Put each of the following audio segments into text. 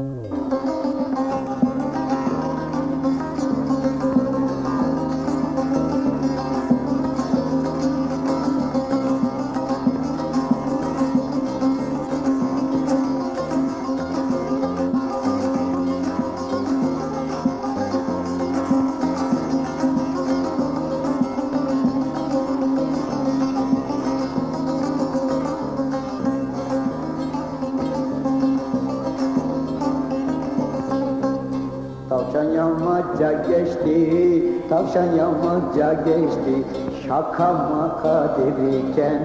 Tavşan yamaca geçti, tavşan yamaca geçti. Şaka maka derken,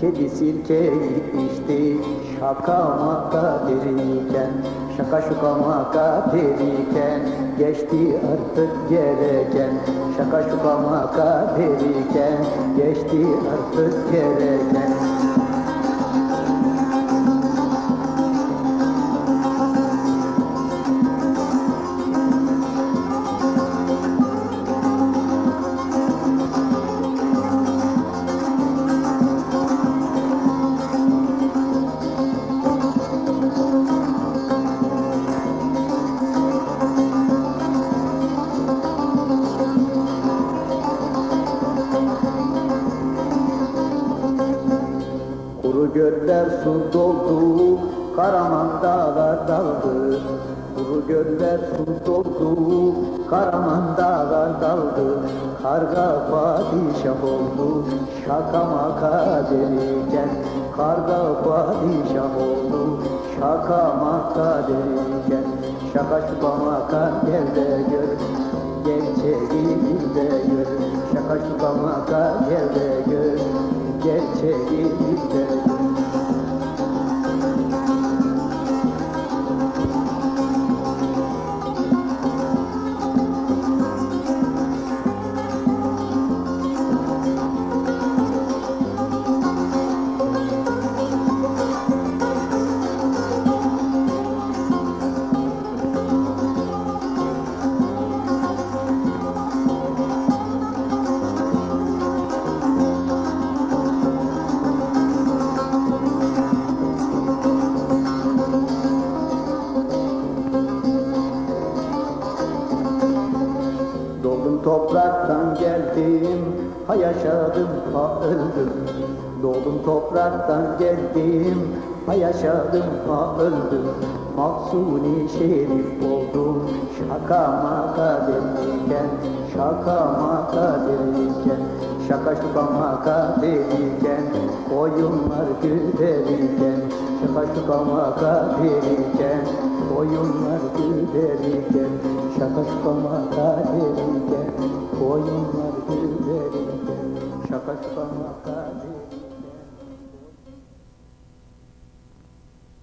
kedi sirkeyi içti Şaka maka derken, şaka şuka maka derken Geçti artık gereken, şaka şuka maka derken Geçti artık gereken Kuru göller su doldu, Karaman dağlar daldı. Kuru göller su doldu, Karaman dağlar daldı. Karga padişah oldu, şaka maka derken. Karga padişah oldu, şaka maka derken. Şaka şuka maka gel de gör, gerçeği bir de gör. Şaka şuka maka gel de gör, gerçeği topraktan geldim, ha yaşadım ha öldüm. Doğdum topraktan geldim, ha yaşadım ha öldüm. Mahsuni şerif oldum, şaka maka derken, şaka maka derken, şaka şuka maka derken, koyunlar gülerken, şaka şuka maka derken, koyunlar gülerken, şaka şuka maka derken, koyunlar gülerken, şaka şuka maka derken.